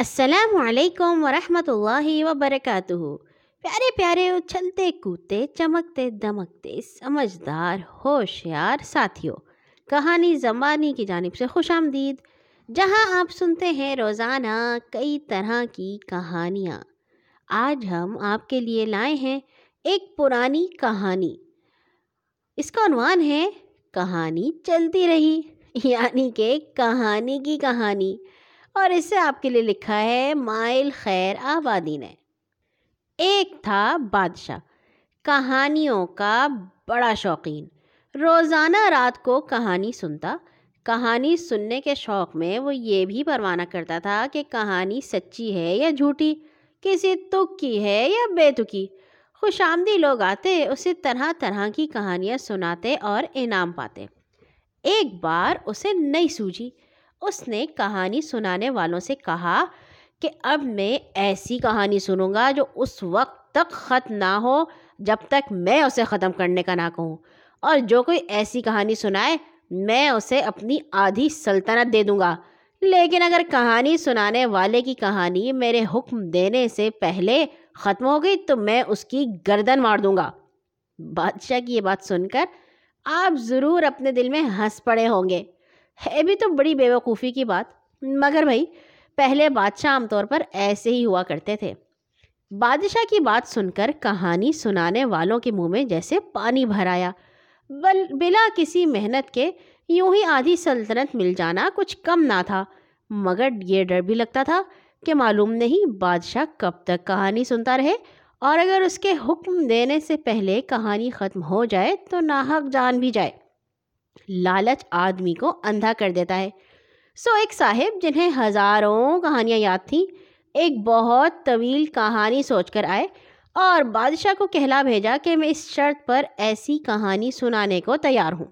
السلام علیکم ورحمۃ اللہ وبرکاتہ۔ پیارے پیارے اچھلتے کودتے، چمکتے دمکتے، سمجھدار، ہوشیار ساتھیوں، کہانی زمانی کی جانب سے خوش آمدید۔ جہاں آپ سنتے ہیں روزانہ کئی طرح کی کہانیاں۔ آج ہم آپ کے لیے لائے ہیں ایک پرانی کہانی۔ اس کا عنوان ہے، کہانی چلتی رہی یعنی کہ کہانی کی کہانی۔ اور اسے آپ کے لیے لکھا ہے، مائل خیر آبادی نے۔ ایک تھا بادشاہ، کہانیوں کا بڑا شوقین۔ روزانہ رات کو کہانی سنتا، کہانی سننے کے شوق میں وہ یہ بھی پروانہ کرتا تھا کہ کہانی سچی ہے یا جھوٹی، کسی تک کی ہے یا بے تکی خوش آمدی لوگ آتے، اسے طرح طرح کی کہانیاں سناتے اور انعام پاتے۔ ایک بار اسے نہیں سوجھی۔ اس نے کہانی سنانے والوں سے کہا کہ اب میں ایسی کہانی سنوں گا جو اس وقت تک ختم نہ ہو جب تک میں اسے ختم کرنے کا نہ کہوں۔ اور جو کوئی ایسی کہانی سنائے، میں اسے اپنی آدھی سلطنت دے دوں گا۔ لیکن اگر کہانی سنانے والے کی کہانی میرے حکم دینے سے پہلے ختم ہو گئی تو میں اس کی گردن مار دوں گا۔ بادشاہ کی یہ بات سن کر آپ ضرور اپنے دل میں ہنس پڑے ہوں گے۔ ہے بھی تو بڑی بیوقوفی کی بات۔ مگر بھائی، پہلے بادشاہ عام طور پر ایسے ہی ہوا کرتے تھے۔ بادشاہ کی بات سن کر کہانی سنانے والوں کے منہ میں جیسے پانی بھر آیا۔ بل، بلا کسی محنت کے یوں ہی آدھی سلطنت مل جانا کچھ کم نہ تھا۔ مگر یہ ڈر بھی لگتا تھا کہ معلوم نہیں بادشاہ کب تک کہانی سنتا رہے۔ اور اگر اس کے حکم دینے سے پہلے کہانی ختم ہو جائے تو ناحق جان بھی جائے۔ لالچ آدمی کو اندھا کر دیتا ہے۔ سو ایک صاحب جنہیں ہزاروں کہانیاں یاد تھیں، ایک بہت طویل کہانی سوچ کر آئے اور بادشاہ کو کہلا بھیجا کہ میں اس شرط پر ایسی کہانی سنانے کو تیار ہوں۔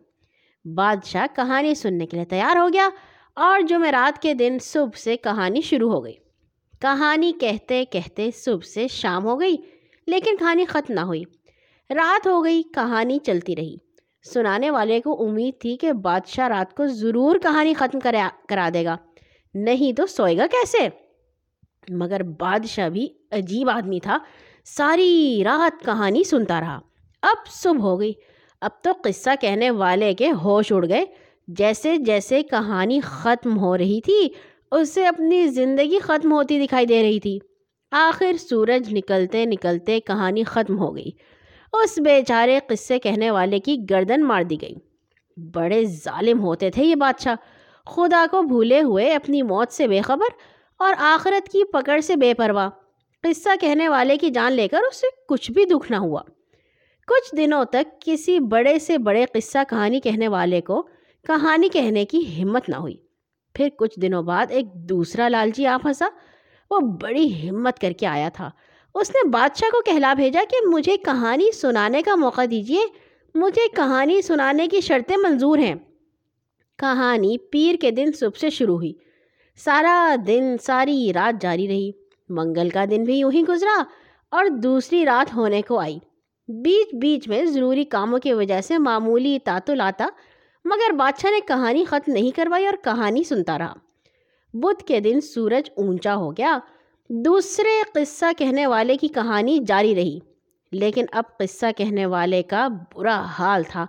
بادشاہ کہانی سننے کے لیے تیار ہو گیا اور جمعرات کے دن صبح سے کہانی شروع ہو گئی۔ کہانی کہتے کہتے صبح سے شام ہو گئی، لیکن کہانی ختم نہ ہوئی۔ رات ہو گئی، کہانی چلتی رہی۔ سنانے والے کو امید تھی کہ بادشاہ رات کو ضرور کہانی ختم کرا کرا دے گا۔ نہیں تو سوئے گا کیسے؟ مگر بادشاہ بھی عجیب آدمی تھا، ساری رات کہانی سنتا رہا۔ اب صبح ہو گئی۔ اب تو قصہ کہنے والے کے ہوش اڑ گئے۔ جیسے جیسے کہانی ختم ہو رہی تھی، اسے اپنی زندگی ختم ہوتی دکھائی دے رہی تھی۔ آخر سورج نکلتے نکلتے کہانی ختم ہو گئی۔ اس بیچارے قصے کہنے والے کی گردن مار دی گئی۔ بڑے ظالم ہوتے تھے یہ بادشاہ۔ خدا کو بھولے ہوئے اپنی موت سے بے خبر اور آخرت کی پکڑ سے بے پرواہ۔ قصہ کہنے والے کی جان لے کر اسے کچھ بھی دکھ نہ ہوا۔ کچھ دنوں تک کسی بڑے سے بڑے قصہ کہانی کہنے والے کو کہانی کہنے کی ہمت نہ ہوئی۔ پھر کچھ دنوں بعد ایک دوسرا لالچی آپ ہنسا وہ بڑی ہمت کر کے آیا تھا۔ اس نے بادشاہ کو کہلا بھیجا کہ مجھے کہانی سنانے کا موقع دیجیے مجھے کہانی سنانے کی شرطیں منظور ہیں کہانی پیر کے دن صبح سے شروع ہوئی سارا دن ساری رات جاری رہی منگل کا دن بھی یوں ہی گزرا اور دوسری رات ہونے کو آئی بیچ بیچ میں ضروری کاموں کی وجہ سے معمولی تعطل آتا مگر بادشاہ نے کہانی ختم نہیں کروائی اور کہانی سنتا رہا بدھ کے دن سورج اونچا ہو گیا دوسرے قصہ کہنے والے کی کہانی جاری رہی، لیکن اب قصہ کہنے والے کا برا حال تھا۔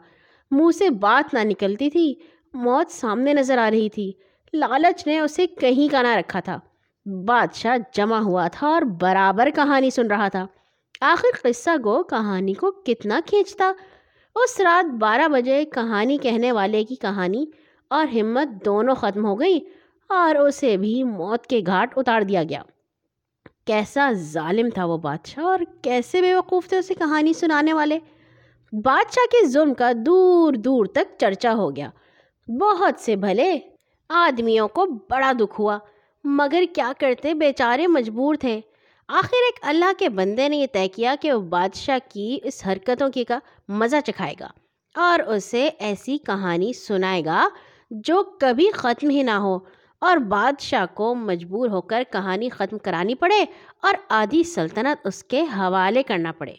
منہ سے بات نہ نکلتی تھی، موت سامنے نظر آ رہی تھی۔ لالچ نے اسے کہیں کا نہ رکھا تھا۔ بادشاہ جمع ہوا تھا اور برابر کہانی سن رہا تھا۔ آخر قصہ گو کہانی کو کتنا کھینچتا۔ اس رات بارہ بجے کہانی کہنے والے کی کہانی اور ہمت دونوں ختم ہو گئی اور اسے بھی موت کے گھاٹ اتار دیا گیا۔ کیسا ظالم تھا وہ بادشاہ اور کیسے بے وقوف تھے اسے کہانی سنانے والے؟ بادشاہ کے ظلم کا دور دور تک چرچا ہو گیا۔ بہت سے بھلے آدمیوں کو بڑا دکھ ہوا۔ مگر کیا کرتے بیچارے مجبور تھے۔ آخر ایک اللہ کے بندے نے یہ طے کیا کہ وہ بادشاہ کی اس حرکتوں کی کا مزہ چکھائے گا اور اسے ایسی کہانی سنائے گا جو کبھی ختم ہی نہ ہو۔ اور بادشاہ کو مجبور ہو کر کہانی ختم کرانی پڑے اور آدھی سلطنت اس کے حوالے کرنا پڑے۔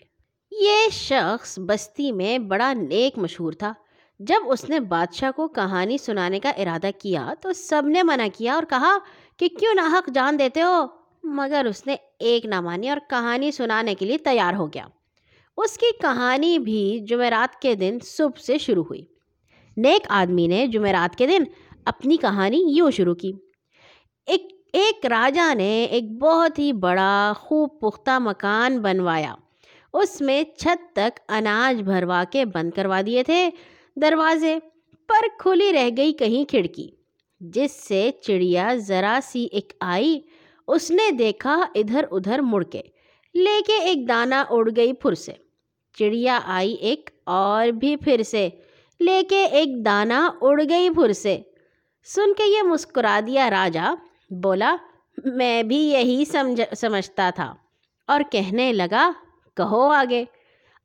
یہ شخص بستی میں بڑا نیک مشہور تھا۔ جب اس نے بادشاہ کو کہانی سنانے کا ارادہ کیا تو سب نے منع کیا اور کہا کہ کیوں نہ حق جان دیتے ہو؟ مگر اس نے ایک نہ مانی اور کہانی سنانے کے لیے تیار ہو گیا۔ اس کی کہانی بھی جمعرات کے دن صبح سے شروع ہوئی۔ نیک آدمی نے جمعرات کے دن اپنی کہانی یوں شروع کی۔ ایک ایک راجا نے ایک بہت ہی بڑا، خوب پختہ مکان بنوایا۔ اس میں چھت تک اناج بھروا کے بند کروا دیے تھے۔ دروازے پر کھلی رہ گئی کہیں کھڑکی، جس سے چڑیا ذرا سی ایک آئی۔ اس نے دیکھا ادھر ادھر مڑ کے، لے کے ایک دانہ اڑ گئی پھر سے۔ چڑیا آئی ایک اور بھی پھر سے، لے کے ایک دانہ اڑ گئی پھر سے۔ سن کے یہ مسکرا دیا راجا، بولا، میں بھی یہی سمجھ، سمجھتا تھا۔ اور کہنے لگا، کہو آگے۔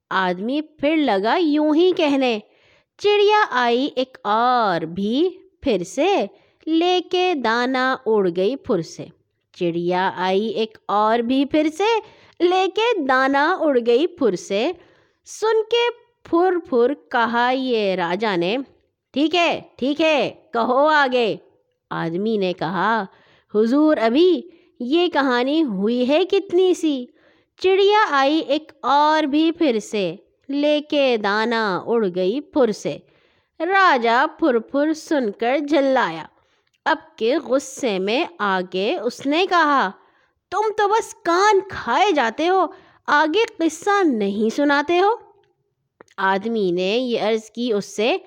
آدمی پھر لگا، یوں ہی کہنے۔ چڑیا آئی ایک اور بھی پھر سے، لے کے دانا اڑ گئی پھر سے۔ چڑیا آئی ایک اور بھی پھر سے، لے کے دانا اڑ گئی پھر سے۔ سن کے پھر پھر کہا یہ راجا نے ٹھیک ہے ٹھیک ہے، کہو آگے۔ آدمی نے کہا، حضور ابھی، یہ کہانی ہوئی ہے کتنی سی؟ چڑیا آئی ایک اور بھی پھر سے، لے کے دانا اڑ گئی پھر سے۔ راجا پھر پھر سن کر جلایا اب کے غصے میں آگے اس نے کہا، تم تو بس کان کھائے جاتے ہو، آگے قصہ نہیں سناتے ہو؟ آدمی نے یہ عرض کی اس سے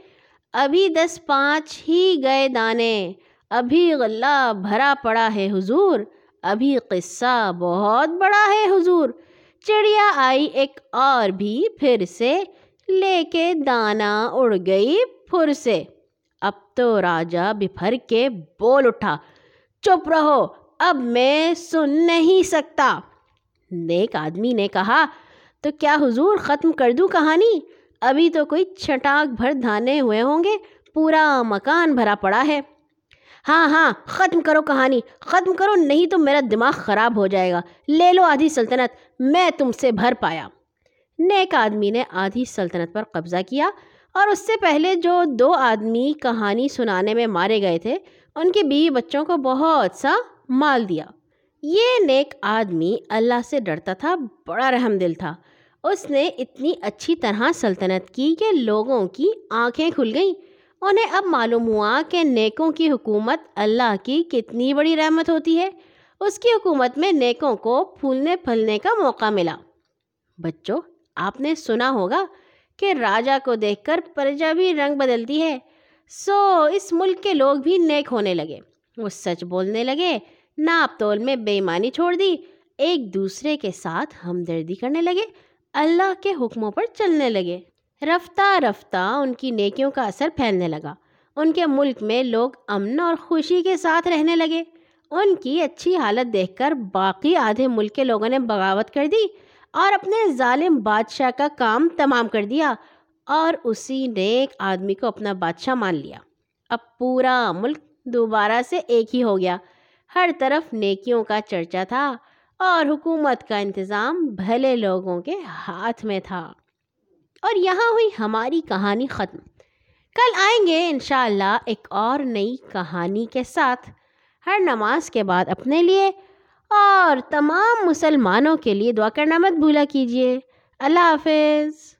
ابھی دس پانچ ہی گئے دانے، ابھی غلہ بھرا پڑا ہے حضور، ابھی قصہ بہت بڑا ہے حضور۔ چڑیا آئی ایک اور بھی پھر سے، لے کے دانا اڑ گئی پھر سے۔ اب تو راجا بفر کے بول اٹھا، چپ رہو، اب میں سن نہیں سکتا۔ نیک آدمی نے کہا، تو کیا حضور ختم کر دوں کہانی؟ ابھی تو کوئی چھٹاک بھر دھانے ہوئے ہوں گے، پورا مکان بھرا پڑا ہے۔ ہاں ہاں ختم کرو کہانی۔ ختم کرو، نہیں تو میرا دماغ خراب ہو جائے گا۔ لے لو آدھی سلطنت، میں تم سے بھر پایا۔ نیک آدمی نے آدھی سلطنت پر قبضہ کیا اور اس سے پہلے جو دو آدمی کہانی سنانے میں مارے گئے تھے، ان کے بیوی بچوں کو بہت سا مال دیا۔ یہ نیک آدمی اللہ سے ڈرتا تھا، بڑا رحم دل تھا۔ اس نے اتنی اچھی طرح سلطنت کی کہ لوگوں کی آنکھیں کھل گئیں۔ انہیں اب معلوم ہوا کہ نیکوں کی حکومت اللہ کی کتنی بڑی رحمت ہوتی ہے۔ اس کی حکومت میں نیکوں کو پھولنے پھلنے کا موقع ملا۔ بچوں، آپ نے سنا ہوگا کہ راجا کو دیکھ کر پرجا بھی رنگ بدلتی ہے۔ سو، اس ملک کے لوگ بھی نیک ہونے لگے۔ وہ سچ بولنے لگے، ناپ تول میں بے ایمانی چھوڑ دی۔ ایک دوسرے کے ساتھ ہمدردی کرنے لگے۔ اللہ کے حکموں پر چلنے لگے۔ رفتہ رفتہ ان کی نیکیوں کا اثر پھیلنے لگا۔ ان کے ملک میں لوگ امن اور خوشی کے ساتھ رہنے لگے۔ ان کی اچھی حالت دیکھ کر باقی آدھے ملک کے لوگوں نے بغاوت کر دی اور اپنے ظالم بادشاہ کا کام تمام کر دیا اور اسی نیک آدمی کو اپنا بادشاہ مان لیا۔ اب پورا ملک دوبارہ سے ایک ہی ہو گیا۔ ہر طرف نیکیوں کا چرچا تھا۔ اور حکومت کا انتظام بھلے لوگوں کے ہاتھ میں تھا۔ اور یہاں ہوئی ہماری کہانی ختم۔ کل آئیں گے انشاءاللہ ایک اور نئی کہانی کے ساتھ، ہر نماز کے بعد اپنے لیے۔ اور تمام مسلمانوں کے لیے دعا کرنا مت بھولا کیجیے۔ اللہ حافظ۔